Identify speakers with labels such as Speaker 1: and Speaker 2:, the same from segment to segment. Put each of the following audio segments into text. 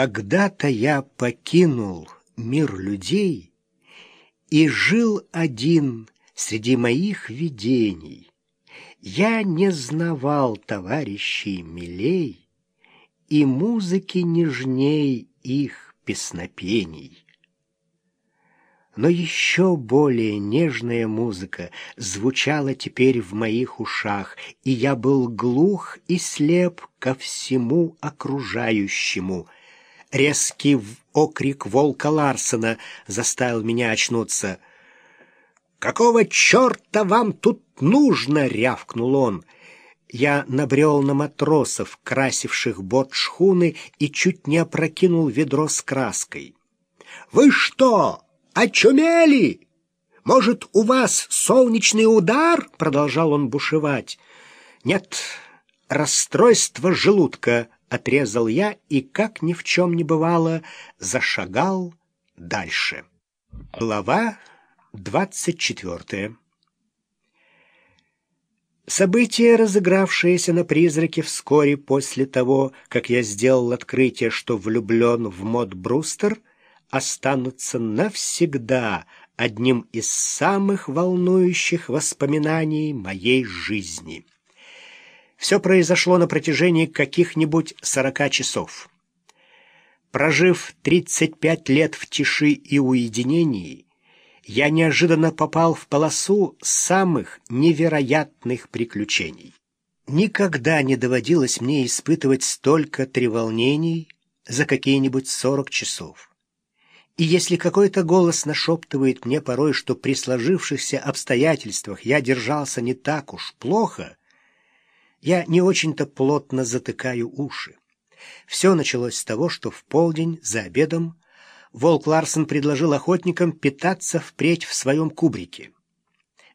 Speaker 1: Когда-то я покинул мир людей и жил один среди моих видений. Я не знавал товарищей милей и музыки нежней их песнопений. Но еще более нежная музыка звучала теперь в моих ушах, и я был глух и слеп ко всему окружающему. Резкий окрик волка Ларсена заставил меня очнуться. «Какого черта вам тут нужно?» — рявкнул он. Я набрел на матросов, красивших бот шхуны, и чуть не опрокинул ведро с краской. «Вы что?» «Очумели! Может, у вас солнечный удар?» — продолжал он бушевать. «Нет, расстройство желудка», — отрезал я и, как ни в чем не бывало, зашагал дальше. Глава двадцать четвертая События, разыгравшиеся на призраке вскоре после того, как я сделал открытие, что влюблен в Мод Брустер, останутся навсегда одним из самых волнующих воспоминаний моей жизни. Все произошло на протяжении каких-нибудь сорока часов. Прожив 35 лет в тиши и уединении, я неожиданно попал в полосу самых невероятных приключений. Никогда не доводилось мне испытывать столько треволнений за какие-нибудь сорок часов. И если какой-то голос нашептывает мне порой, что при сложившихся обстоятельствах я держался не так уж плохо, я не очень-то плотно затыкаю уши. Все началось с того, что в полдень за обедом Волк Ларсон предложил охотникам питаться впредь в своем кубрике.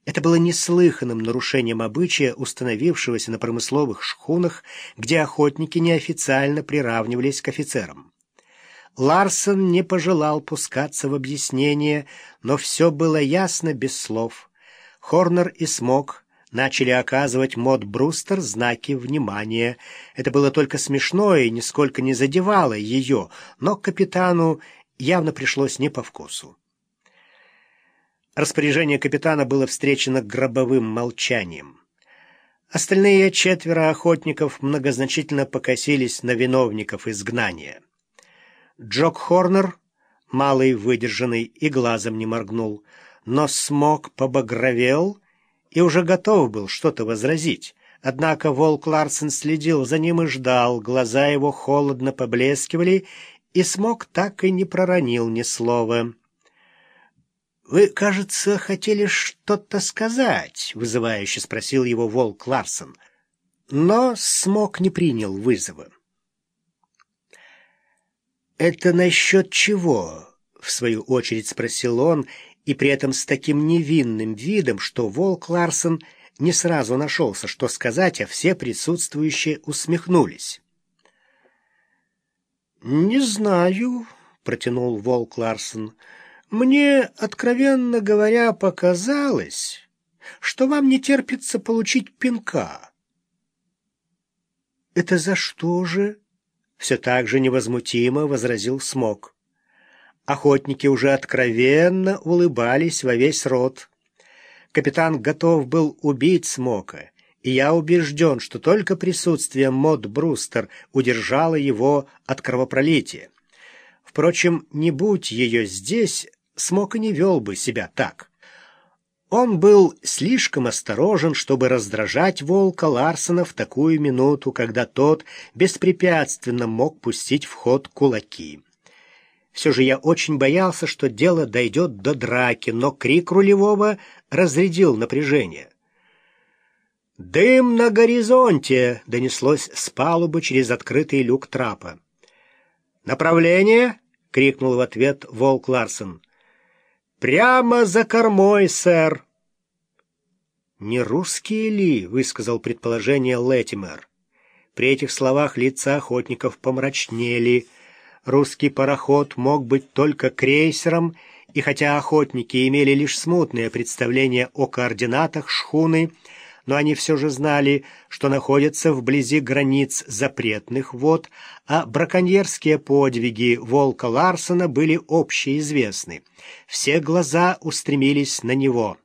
Speaker 1: Это было неслыханным нарушением обычая, установившегося на промысловых шхунах, где охотники неофициально приравнивались к офицерам. Ларсон не пожелал пускаться в объяснение, но все было ясно без слов. Хорнер и Смок начали оказывать Мод Брустер знаки внимания. Это было только смешно и нисколько не задевало ее, но капитану явно пришлось не по вкусу. Распоряжение капитана было встречено гробовым молчанием. Остальные четверо охотников многозначительно покосились на виновников изгнания. Джок Хорнер, малый выдержанный, и глазом не моргнул, но смог побагровел и уже готов был что-то возразить. Однако волк Ларсен следил за ним и ждал, глаза его холодно поблескивали, и смог так и не проронил ни слова. «Вы, кажется, хотели что-то сказать?» — вызывающе спросил его волк Ларсен. Но смог не принял вызова. «Это насчет чего?» — в свою очередь спросил он, и при этом с таким невинным видом, что волк Ларсон не сразу нашелся, что сказать, а все присутствующие усмехнулись. «Не знаю», — протянул волк Ларсон. «Мне, откровенно говоря, показалось, что вам не терпится получить пинка». «Это за что же?» все так же невозмутимо возразил Смок. Охотники уже откровенно улыбались во весь рот. Капитан готов был убить Смока, и я убежден, что только присутствие Мод Брустер удержало его от кровопролития. Впрочем, не будь ее здесь, Смок и не вел бы себя так. Он был слишком осторожен, чтобы раздражать волка Ларсона в такую минуту, когда тот беспрепятственно мог пустить в ход кулаки. Все же я очень боялся, что дело дойдет до драки, но крик рулевого разрядил напряжение. «Дым на горизонте!» — донеслось с палубы через открытый люк трапа. «Направление?» — крикнул в ответ волк Ларсон. «Прямо за кормой, сэр!» «Не русские ли?» — высказал предположение Леттимер. При этих словах лица охотников помрачнели. Русский пароход мог быть только крейсером, и хотя охотники имели лишь смутное представление о координатах шхуны, но они все же знали, что находятся вблизи границ запретных вод, а браконьерские подвиги Волка Ларсона были общеизвестны. Все глаза устремились на него.